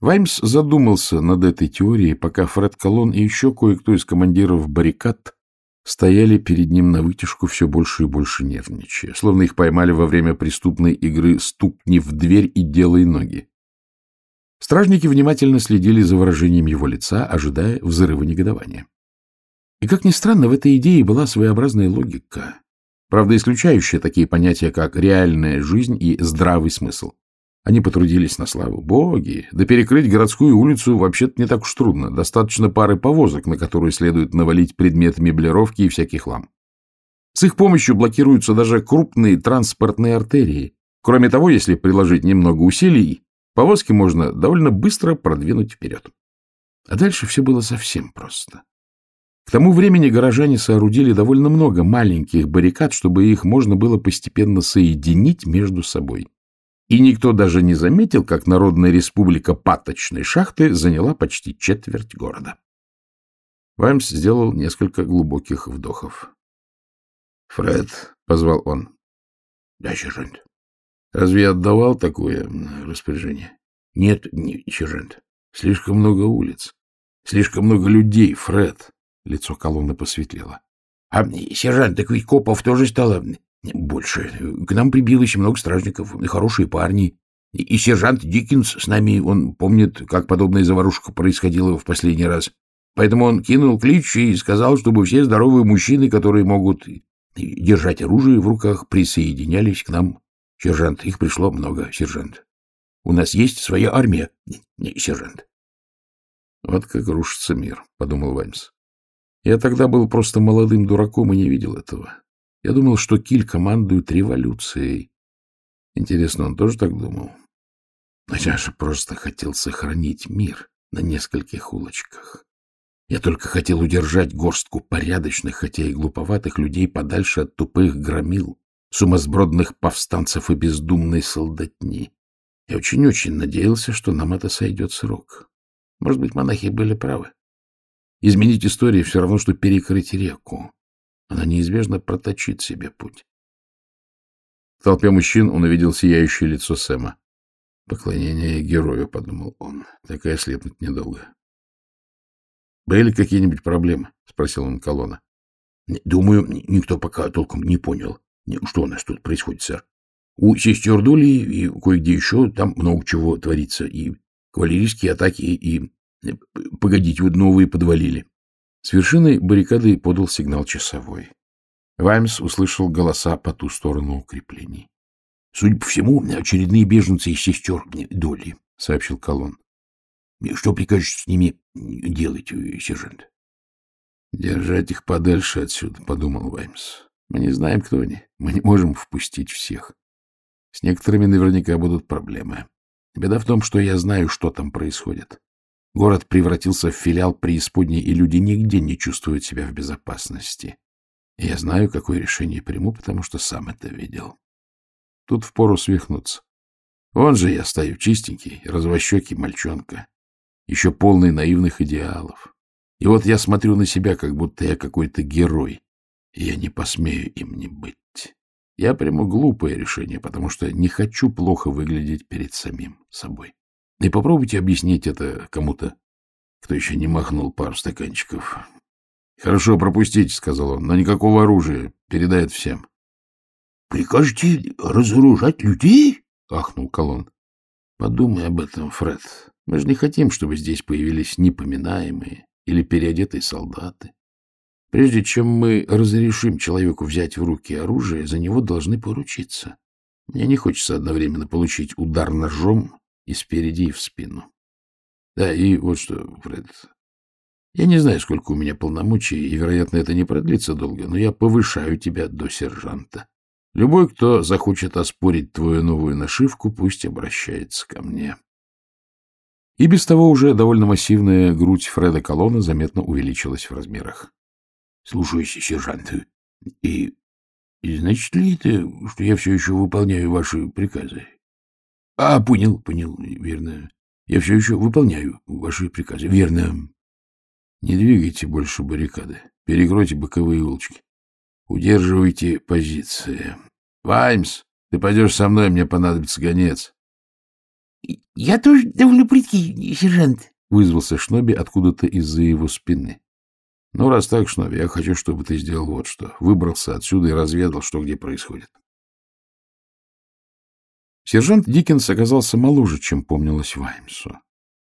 Ваймс задумался над этой теорией, пока Фред Колон и еще кое-кто из командиров баррикад стояли перед ним на вытяжку все больше и больше нервничая, словно их поймали во время преступной игры «стукни в дверь и делай ноги». Стражники внимательно следили за выражением его лица, ожидая взрыва негодования. И, как ни странно, в этой идее была своеобразная логика, правда, исключающая такие понятия, как реальная жизнь и здравый смысл. Они потрудились на славу. Боги! Да перекрыть городскую улицу вообще-то не так уж трудно. Достаточно пары повозок, на которые следует навалить предметы меблировки и всякий хлам. С их помощью блокируются даже крупные транспортные артерии. Кроме того, если приложить немного усилий, повозки можно довольно быстро продвинуть вперед. А дальше все было совсем просто. К тому времени горожане соорудили довольно много маленьких баррикад, чтобы их можно было постепенно соединить между собой и никто даже не заметил, как Народная республика паточной шахты заняла почти четверть города. Ваймс сделал несколько глубоких вдохов. — Фред, — позвал он. — Да, сержант. — Разве я отдавал такое распоряжение? — Нет, не, сержант. Слишком много улиц. Слишком много людей, Фред. Лицо колонны посветлело. — А, сержант, так ведь копов тоже стало больше. К нам прибилось много стражников, хорошие парни. И сержант Диккенс с нами, он помнит, как подобная заварушка происходила в последний раз. Поэтому он кинул клич и сказал, чтобы все здоровые мужчины, которые могут держать оружие в руках, присоединялись к нам. Сержант, их пришло много, сержант. У нас есть своя армия, сержант. Вот как рушится мир, — подумал Ваймс. Я тогда был просто молодым дураком и не видел этого. Я думал, что Киль командует революцией. Интересно, он тоже так думал? Но я же просто хотел сохранить мир на нескольких улочках. Я только хотел удержать горстку порядочных, хотя и глуповатых людей подальше от тупых громил, сумасбродных повстанцев и бездумной солдатни. Я очень-очень надеялся, что нам это сойдет с рук. Может быть, монахи были правы. Изменить историю все равно, что перекрыть реку. Она неизбежно проточит себе путь. В толпе мужчин он увидел сияющее лицо Сэма. «Поклонение герою», — подумал он. «Такая слепнуть недолго». «Были какие-нибудь проблемы?» — спросил он колонна. «Думаю, никто пока толком не понял, что у нас тут происходит, сэр. У сестер Дули и кое-где еще там много чего творится. И кавалерийские атаки, и... Погодите, вот новые подвалили. С вершины баррикады подал сигнал часовой. Ваймс услышал голоса по ту сторону укреплений. — Судя по всему, очередные беженцы из сестер Доли, — сообщил Колон. — Что прикажете с ними делать, сержант? — Держать их подальше отсюда, — подумал Ваймс. — Мы не знаем, кто они. Мы не можем впустить всех. С некоторыми наверняка будут проблемы. Беда в том, что я знаю, что там происходит. Город превратился в филиал преисподней, и люди нигде не чувствуют себя в безопасности. Я знаю, какое решение приму, потому что сам это видел. Тут впору свихнуться. Вон же я стою, чистенький, развощекий мальчонка, еще полный наивных идеалов. И вот я смотрю на себя, как будто я какой-то герой, и я не посмею им не быть. Я приму глупое решение, потому что не хочу плохо выглядеть перед самим собой. И попробуйте объяснить это кому-то, кто еще не махнул пару стаканчиков. — Хорошо, пропустите, — сказал он, — но никакого оружия. Передает всем. — Прикажете разоружать людей? — ахнул Колон. — Подумай об этом, Фред. Мы же не хотим, чтобы здесь появились непоминаемые или переодетые солдаты. Прежде чем мы разрешим человеку взять в руки оружие, за него должны поручиться. Мне не хочется одновременно получить удар ножом и спереди, и в спину. Да, и вот что, Фред, я не знаю, сколько у меня полномочий, и, вероятно, это не продлится долго, но я повышаю тебя до сержанта. Любой, кто захочет оспорить твою новую нашивку, пусть обращается ко мне. И без того уже довольно массивная грудь Фреда Колона заметно увеличилась в размерах. — Слушаюсь, сержант. И, и значит ли это, что я все еще выполняю ваши приказы? — А, понял, понял, верно. Я все еще выполняю ваши приказы. Верно. Не двигайте больше баррикады. Перекройте боковые улочки. Удерживайте позиции. Ваймс, ты пойдешь со мной, мне понадобится гонец. — Я тоже довольно прыткий, сержант, — вызвался Шноби откуда-то из-за его спины. — Ну, раз так, Шноби, я хочу, чтобы ты сделал вот что. Выбрался отсюда и разведал, что где происходит. Сержант Диккенс оказался моложе, чем помнилось Ваймсу.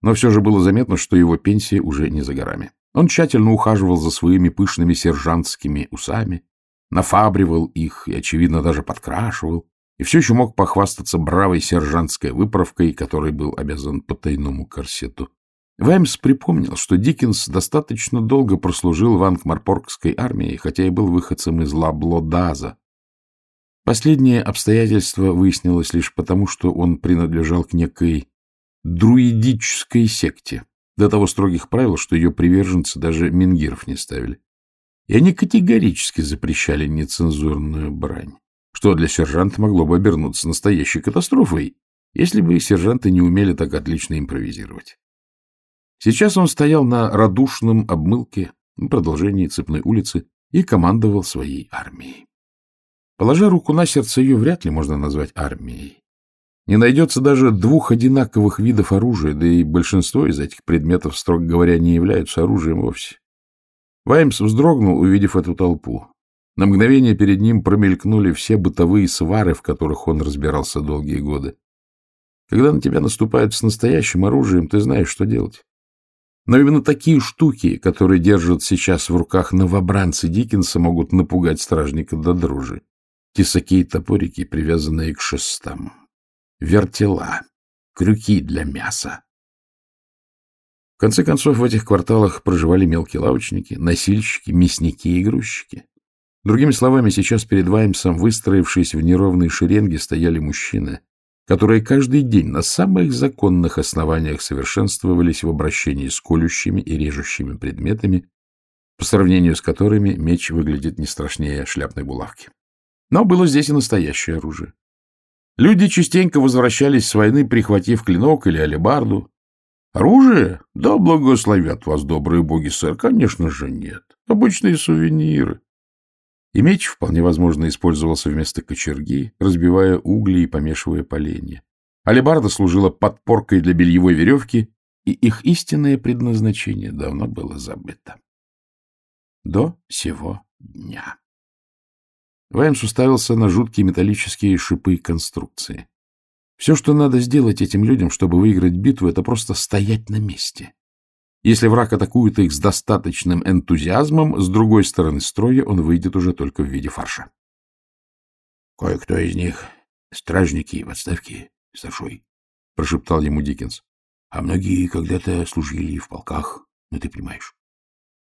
Но все же было заметно, что его пенсия уже не за горами. Он тщательно ухаживал за своими пышными сержантскими усами, нафабривал их и, очевидно, даже подкрашивал, и все еще мог похвастаться бравой сержантской выправкой, которой был обязан по тайному корсету. Ваймс припомнил, что Диккенс достаточно долго прослужил в Ангмарпоргской армии, хотя и был выходцем из Лаблодаза. Последнее обстоятельство выяснилось лишь потому, что он принадлежал к некой друидической секте, до того строгих правил, что ее приверженцы даже мингиров не ставили. И они категорически запрещали нецензурную брань, что для сержанта могло бы обернуться настоящей катастрофой, если бы сержанты не умели так отлично импровизировать. Сейчас он стоял на радушном обмылке, продолжении цепной улицы, и командовал своей армией. Положа руку на сердце, ее вряд ли можно назвать армией. Не найдется даже двух одинаковых видов оружия, да и большинство из этих предметов, строго говоря, не являются оружием вовсе. Ваймс вздрогнул, увидев эту толпу. На мгновение перед ним промелькнули все бытовые свары, в которых он разбирался долгие годы. Когда на тебя наступают с настоящим оружием, ты знаешь, что делать. Но именно такие штуки, которые держат сейчас в руках новобранцы Диккенса, могут напугать стражника до дрожи. Тесаки и топорики, привязанные к шестам вертела, крюки для мяса. В конце концов, в этих кварталах проживали мелкие лавочники, носильщики, мясники и грузчики. Другими словами, сейчас перед Ваймсом, выстроившись в неровной шеренге, стояли мужчины, которые каждый день на самых законных основаниях совершенствовались в обращении с колющими и режущими предметами, по сравнению с которыми меч выглядит не страшнее шляпной булавки. Но было здесь и настоящее оружие. Люди частенько возвращались с войны, прихватив клинок или алебарду. Оружие? Да благословят вас, добрые боги, сэр. Конечно же, нет. Обычные сувениры. И меч, вполне возможно, использовался вместо кочерги, разбивая угли и помешивая поленья. Алебарда служила подпоркой для бельевой веревки, и их истинное предназначение давно было забыто. До сего дня. Ваймс уставился на жуткие металлические шипы конструкции. Все, что надо сделать этим людям, чтобы выиграть битву, это просто стоять на месте. Если враг атакует их с достаточным энтузиазмом, с другой стороны строя он выйдет уже только в виде фарша. — Кое-кто из них — стражники в отставке, старшой, — прошептал ему Диккенс. — А многие когда-то служили в полках, ну ты понимаешь.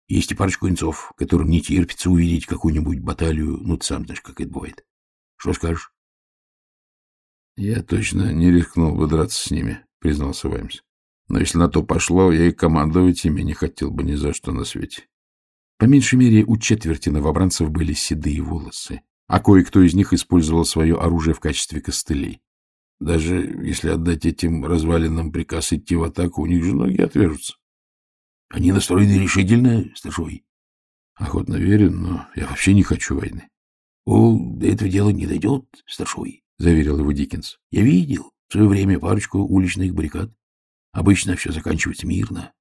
Есть и парочку инцов, которым не терпится увидеть какую-нибудь баталию. Ну, ты сам знаешь, как это бывает. Что скажешь? — Я точно не рискнул бы драться с ними, — признался Ваймс. Но если на то пошло, я и командовать ими не хотел бы ни за что на свете. По меньшей мере, у четверти новобранцев были седые волосы, а кое-кто из них использовал свое оружие в качестве костылей. Даже если отдать этим развалинам приказ идти в атаку, у них же ноги отвяжутся. — Они настроены решительно, старшой. — Охотно верю, но я вообще не хочу войны. — О, до этого дела не дойдет, старшой, — заверил его Диккенс. — Я видел в свое время парочку уличных баррикад. Обычно все заканчивается мирно.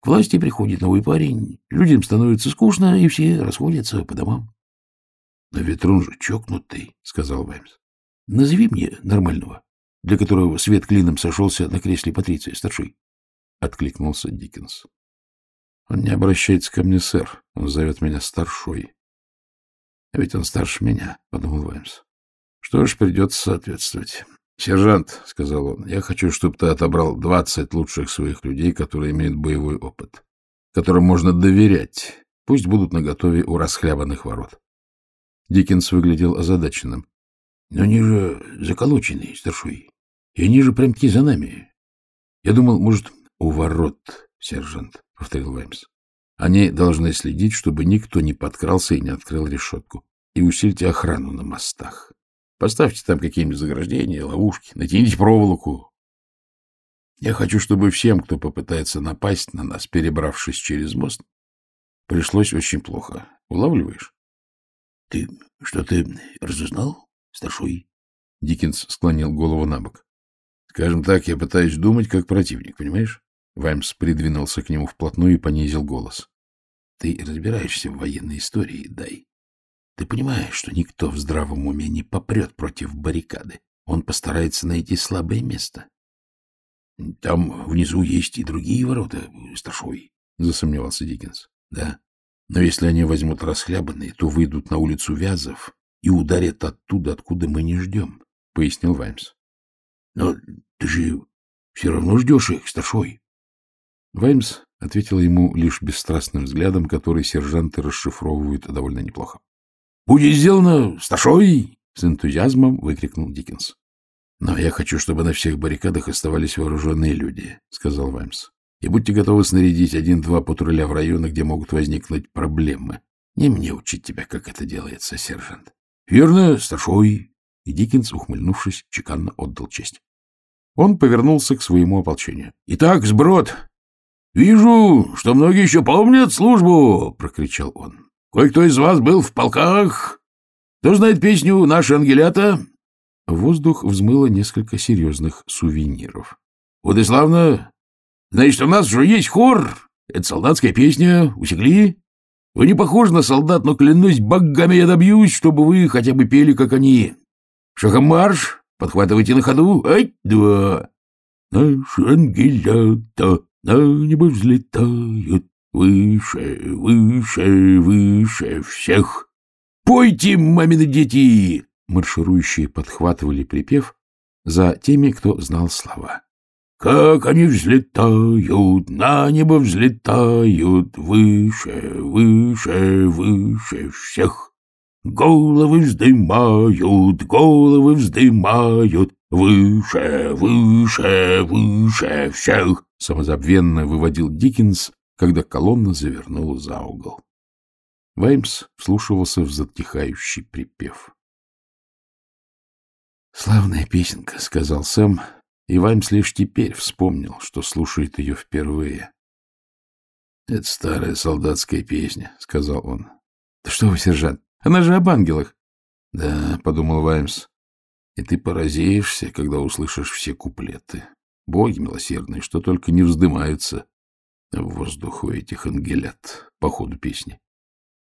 К власти приходит новый парень, людям становится скучно, и все расходятся по домам. — Но Ветрун же чокнутый, — сказал Ваймс. — Назови мне нормального, для которого свет клином сошелся на кресле Патриции, старший. — откликнулся Диккенс. Он не обращается ко мне, сэр. Он зовет меня старшой. А ведь он старше меня, — подумал Ваймс. Что ж, придется соответствовать. «Сержант», — сказал он, — «я хочу, чтобы ты отобрал двадцать лучших своих людей, которые имеют боевой опыт, которым можно доверять. Пусть будут наготове у расхлябанных ворот». Диккенс выглядел озадаченным. «Но они же заколочены, старшой, и они же прям-таки за нами. Я думал, может, у ворот, сержант повторил Ваймс. Они должны следить, чтобы никто не подкрался и не открыл решетку. И усильте охрану на мостах. Поставьте там какие-нибудь заграждения, ловушки, натяните проволоку. Я хочу, чтобы всем, кто попытается напасть на нас, перебравшись через мост, пришлось очень плохо. Улавливаешь? — Ты что ты разузнал, старшой? Диккенс склонил голову на бок. Скажем так, я пытаюсь думать как противник, понимаешь? Ваймс придвинулся к нему вплотную и понизил голос. Ты разбираешься в военной истории, Дай. Ты понимаешь, что никто в здравом уме не попрет против баррикады. Он постарается найти слабое место. — Там внизу есть и другие ворота, старшой, — засомневался Диккенс. — Да. Но если они возьмут расхлябанные, то выйдут на улицу Вязов и ударят оттуда, откуда мы не ждем, — пояснил Ваймс. — Но ты же все равно ждешь их, старшой. Ваймс ответил ему лишь бесстрастным взглядом, который сержанты расшифровывают довольно неплохо. — Будет сделано, старшой! — с энтузиазмом выкрикнул Диккенс. — Но я хочу, чтобы на всех баррикадах оставались вооруженные люди, — сказал Ваймс. — И будьте готовы снарядить один-два патруля в районы, где могут возникнуть проблемы. Не мне учить тебя, как это делается, сержант. — Верно, старшой. И Диккенс, ухмыльнувшись, чеканно отдал честь. Он повернулся к своему ополчению. — Итак, сброд! — Вижу, что многие еще помнят службу! — прокричал он. — Кое-кто из вас был в полках? Кто знает песню «Наши ангелята»? В воздух взмыло несколько серьезных сувениров. — Вот и славно! Значит, у нас уже есть хор. Это солдатская песня. Усекли? Вы не похожи на солдат, но, клянусь богами, я добьюсь, чтобы вы хотя бы пели, как они. Шагом марш! Подхватывайте на ходу. Ай, два! Наши ангелята на небо взлетают выше, выше, выше всех. Пойте, мамины дети! марширующие подхватывали припев за теми, кто знал слова. Как они взлетают, на небо взлетают, выше, выше, выше всех. Головы вздымают, головы вздымают, выше, выше, выше всех. Самозабвенно выводил Диккенс, когда колонна завернула за угол. Ваймс вслушивался в затихающий припев. «Славная песенка», — сказал Сэм, и Ваймс лишь теперь вспомнил, что слушает ее впервые. «Это старая солдатская песня», — сказал он. «Да что вы, сержант, она же об ангелах». «Да», — подумал Ваймс, — «и ты поразишься, когда услышишь все куплеты. Боги милосердные, что только не вздымаются в воздуху этих ангелят по ходу песни.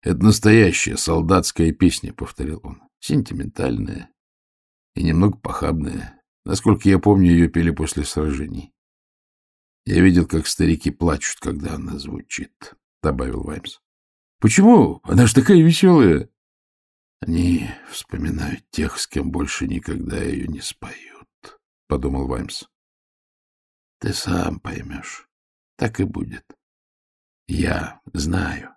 Это настоящая солдатская песня, — повторил он, — сентиментальная, и немного похабная. Насколько я помню, ее пели после сражений. Я видел, как старики плачут, когда она звучит, — добавил Ваймс. — Почему? Она же такая веселая. Они вспоминают тех, с кем больше никогда ее не споют, — подумал Ваймс. Ты сам поймешь. Так и будет. Я знаю.